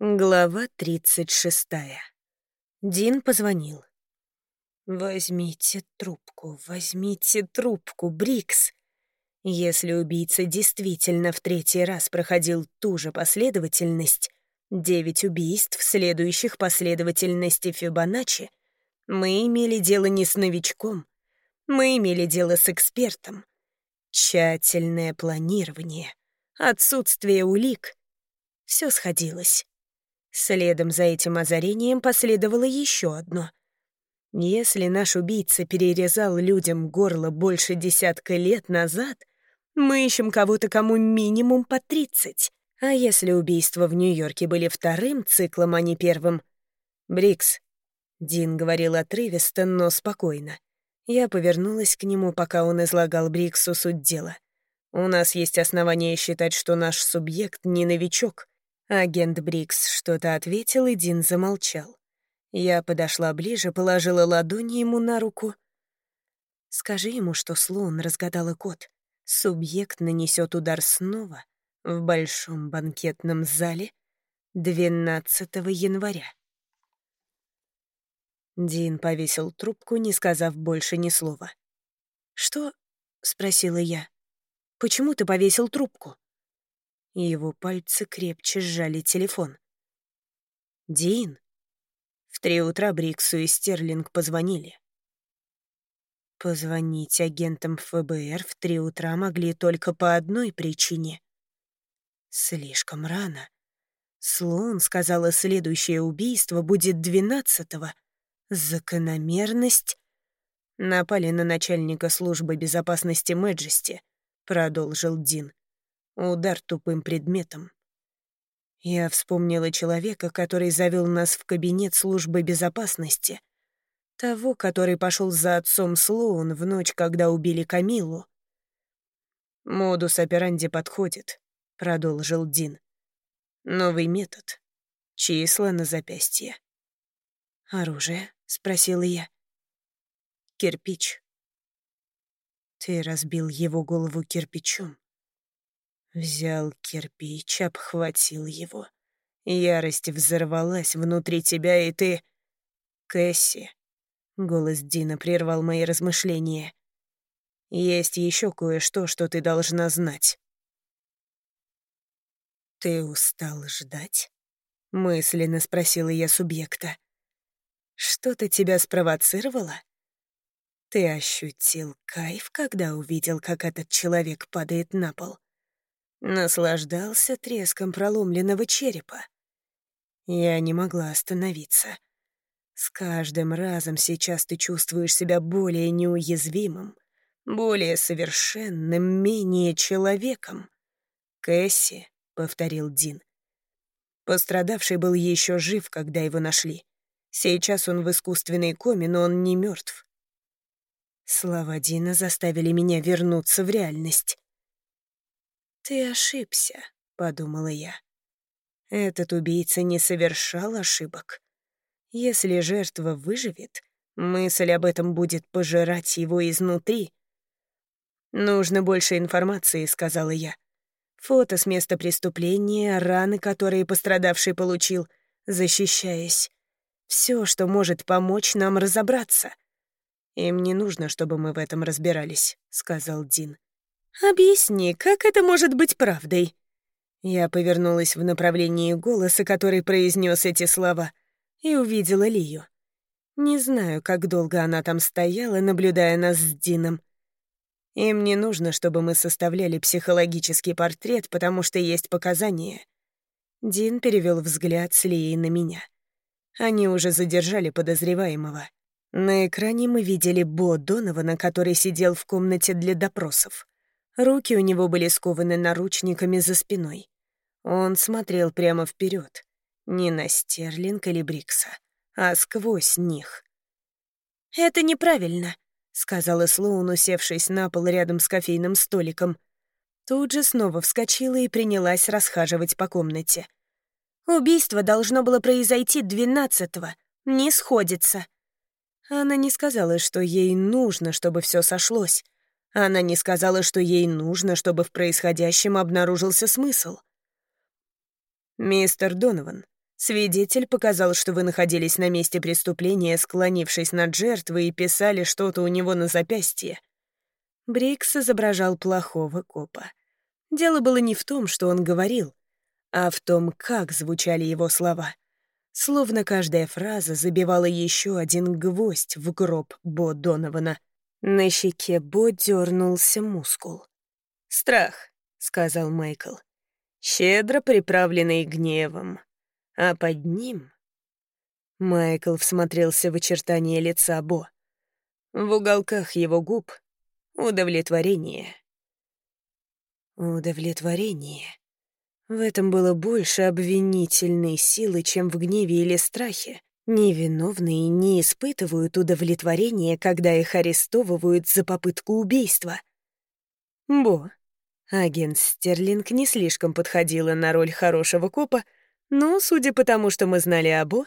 Глава 36. Дин позвонил. «Возьмите трубку, возьмите трубку, Брикс!» Если убийца действительно в третий раз проходил ту же последовательность, девять убийств, следующих последовательности Фибоначчи, мы имели дело не с новичком, мы имели дело с экспертом. Тщательное планирование, отсутствие улик — все сходилось. Следом за этим озарением последовало еще одно. Если наш убийца перерезал людям горло больше десятка лет назад, мы ищем кого-то, кому минимум по тридцать. А если убийства в Нью-Йорке были вторым циклом, а не первым? Брикс. Дин говорил отрывисто, но спокойно. Я повернулась к нему, пока он излагал Бриксу суть дела. У нас есть основания считать, что наш субъект не новичок. Агент Брикс что-то ответил, и Дин замолчал. Я подошла ближе, положила ладони ему на руку. «Скажи ему, что Слоун разгадала код. Субъект нанесет удар снова в большом банкетном зале 12 января». Дин повесил трубку, не сказав больше ни слова. «Что?» — спросила я. «Почему ты повесил трубку?» Его пальцы крепче сжали телефон. «Дин?» В три утра Бриксу и Стерлинг позвонили. Позвонить агентам ФБР в три утра могли только по одной причине. Слишком рано. Слоун сказала, следующее убийство будет двенадцатого. Закономерность. Напали на начальника службы безопасности Мэджести, продолжил Дин. Удар тупым предметом. Я вспомнила человека, который завел нас в кабинет службы безопасности. Того, который пошел за отцом Слоун в ночь, когда убили Камилу. «Модус операнди подходит», — продолжил Дин. «Новый метод. Числа на запястье». «Оружие?» — спросила я. «Кирпич». «Ты разбил его голову кирпичом», Взял кирпич, обхватил его. Ярость взорвалась внутри тебя, и ты... Кэсси. Голос Дина прервал мои размышления. Есть еще кое-что, что ты должна знать. «Ты устал ждать?» — мысленно спросила я субъекта. «Что-то тебя спровоцировало?» «Ты ощутил кайф, когда увидел, как этот человек падает на пол?» Наслаждался треском проломленного черепа. Я не могла остановиться. С каждым разом сейчас ты чувствуешь себя более неуязвимым, более совершенным, менее человеком. «Кэсси», — повторил Дин. Пострадавший был еще жив, когда его нашли. Сейчас он в искусственной коме, но он не мертв. Слова Дина заставили меня вернуться в реальность. «Ты ошибся», — подумала я. Этот убийца не совершал ошибок. Если жертва выживет, мысль об этом будет пожирать его изнутри. «Нужно больше информации», — сказала я. Фото с места преступления, раны, которые пострадавший получил, защищаясь. Все, что может помочь нам разобраться. «Им не нужно, чтобы мы в этом разбирались», — сказал Дин. «Объясни, как это может быть правдой?» Я повернулась в направлении голоса, который произнес эти слова, и увидела Лию. Не знаю, как долго она там стояла, наблюдая нас с Дином. Им не нужно, чтобы мы составляли психологический портрет, потому что есть показания. Дин перевел взгляд с Лией на меня. Они уже задержали подозреваемого. На экране мы видели Бо Донована, который сидел в комнате для допросов. Руки у него были скованы наручниками за спиной. Он смотрел прямо вперед, не на Стерлинг или Брикса, а сквозь них. «Это неправильно», — сказала Слоун, усевшись на пол рядом с кофейным столиком. Тут же снова вскочила и принялась расхаживать по комнате. «Убийство должно было произойти двенадцатого. Не сходится». Она не сказала, что ей нужно, чтобы все сошлось. Она не сказала, что ей нужно, чтобы в происходящем обнаружился смысл. «Мистер Донован, Свидетель показал, что вы находились на месте преступления, склонившись над жертвой и писали что-то у него на запястье. Брикс изображал плохого копа. Дело было не в том, что он говорил, а в том, как звучали его слова. Словно каждая фраза забивала еще один гвоздь в гроб Бо Донована. На щеке Бо дернулся мускул. «Страх», — сказал Майкл, — «щедро приправленный гневом, а под ним...» Майкл всмотрелся в очертания лица Бо. В уголках его губ Удовлетворение. Удовлетворение. В этом было больше обвинительной силы, чем в гневе или страхе. Невиновные не испытывают удовлетворения, когда их арестовывают за попытку убийства. Бо. Агент Стерлинг не слишком подходила на роль хорошего копа, но, судя по тому, что мы знали о Бо,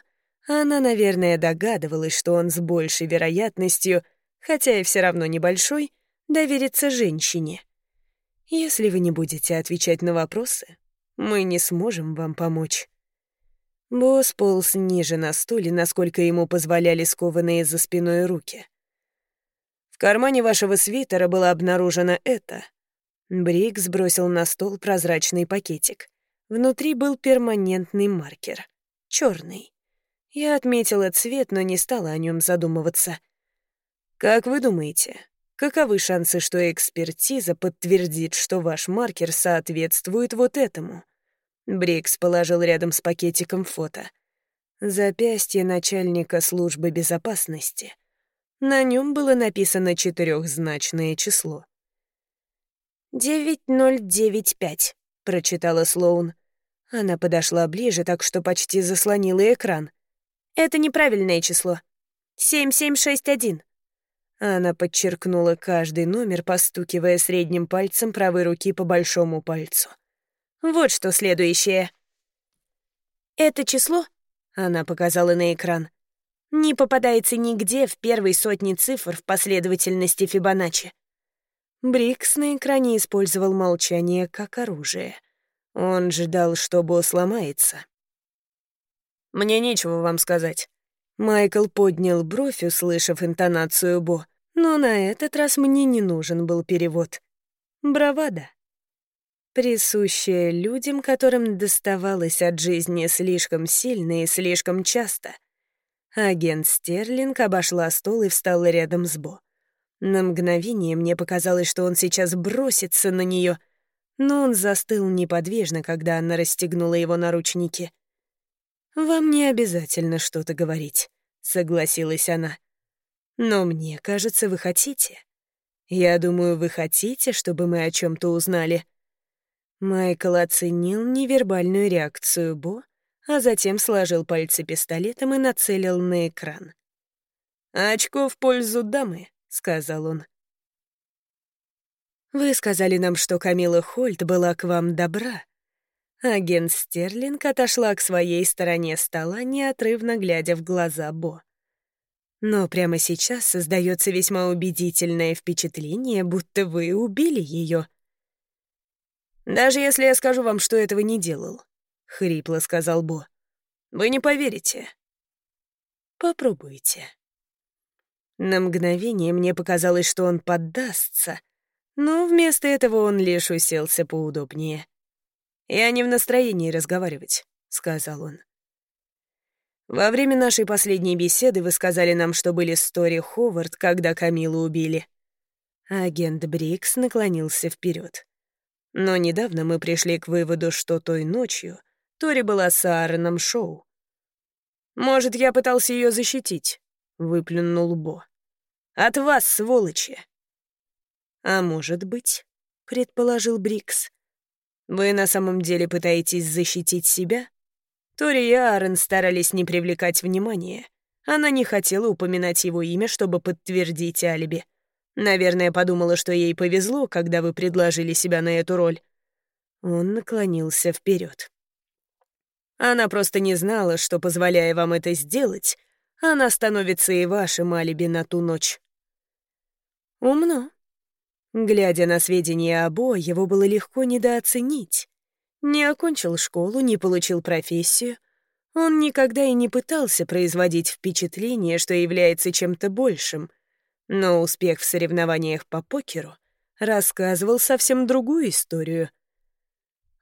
она, наверное, догадывалась, что он с большей вероятностью, хотя и все равно небольшой, довериться женщине. Если вы не будете отвечать на вопросы, мы не сможем вам помочь. Босс полз ниже на стуле, насколько ему позволяли скованные за спиной руки. В кармане вашего свитера было обнаружено это. Брик сбросил на стол прозрачный пакетик. Внутри был перманентный маркер. черный. Я отметила цвет, но не стала о нем задумываться. Как вы думаете, Каковы шансы, что экспертиза подтвердит, что ваш маркер соответствует вот этому? Брикс положил рядом с пакетиком фото. Запястье начальника службы безопасности. На нем было написано четырехзначное число. «9095», — прочитала Слоун. Она подошла ближе, так что почти заслонила экран. «Это неправильное число. 7761». Она подчеркнула каждый номер, постукивая средним пальцем правой руки по большому пальцу. «Вот что следующее». «Это число?» — она показала на экран. «Не попадается нигде в первой сотне цифр в последовательности Фибоначчи». Брикс на экране использовал молчание как оружие. Он ждал, что босс сломается. «Мне нечего вам сказать». Майкл поднял бровь, услышав интонацию Бо. Но на этот раз мне не нужен был перевод. Бравада. Присущая людям, которым доставалось от жизни слишком сильно и слишком часто. Агент Стерлинг обошла стол и встала рядом с Бо. На мгновение мне показалось, что он сейчас бросится на нее, но он застыл неподвижно, когда она расстегнула его наручники. «Вам не обязательно что-то говорить», — согласилась она. Но мне кажется, вы хотите. Я думаю, вы хотите, чтобы мы о чем то узнали. Майкл оценил невербальную реакцию Бо, а затем сложил пальцы пистолетом и нацелил на экран. «Очко в пользу дамы», — сказал он. «Вы сказали нам, что Камила Хольт была к вам добра». Агент Стерлинг отошла к своей стороне стола, неотрывно глядя в глаза Бо. Но прямо сейчас создается весьма убедительное впечатление, будто вы убили ее. «Даже если я скажу вам, что этого не делал», — хрипло сказал Бо, — «вы не поверите». «Попробуйте». На мгновение мне показалось, что он поддастся, но вместо этого он лишь уселся поудобнее. «Я не в настроении разговаривать», — сказал он. Во время нашей последней беседы вы сказали нам, что были с Тори Ховард, когда Камилу убили. Агент Брикс наклонился вперед. Но недавно мы пришли к выводу, что той ночью Тори была с Аароном Шоу. «Может, я пытался ее защитить?» — выплюнул Бо. «От вас, сволочи!» «А может быть», — предположил Брикс. «Вы на самом деле пытаетесь защитить себя?» Тори и Аарон старались не привлекать внимания. Она не хотела упоминать его имя, чтобы подтвердить алиби. Наверное, подумала, что ей повезло, когда вы предложили себя на эту роль. Он наклонился вперед. Она просто не знала, что, позволяя вам это сделать, она становится и вашим алиби на ту ночь. Умно. Глядя на сведения обои, его было легко недооценить. Не окончил школу, не получил профессию. Он никогда и не пытался производить впечатление, что является чем-то большим, но успех в соревнованиях по покеру рассказывал совсем другую историю.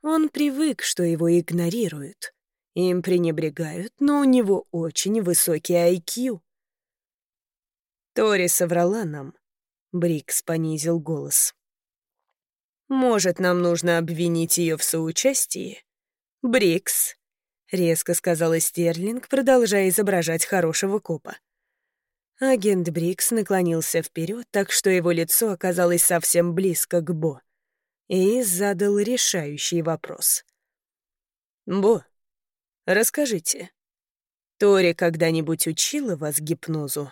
Он привык, что его игнорируют, им пренебрегают, но у него очень высокий IQ. Тори соврала нам. Брикс понизил голос. «Может, нам нужно обвинить ее в соучастии?» «Брикс», — резко сказала Стерлинг, продолжая изображать хорошего копа. Агент Брикс наклонился вперед, так что его лицо оказалось совсем близко к Бо, и задал решающий вопрос. «Бо, расскажите, Тори когда-нибудь учила вас гипнозу?»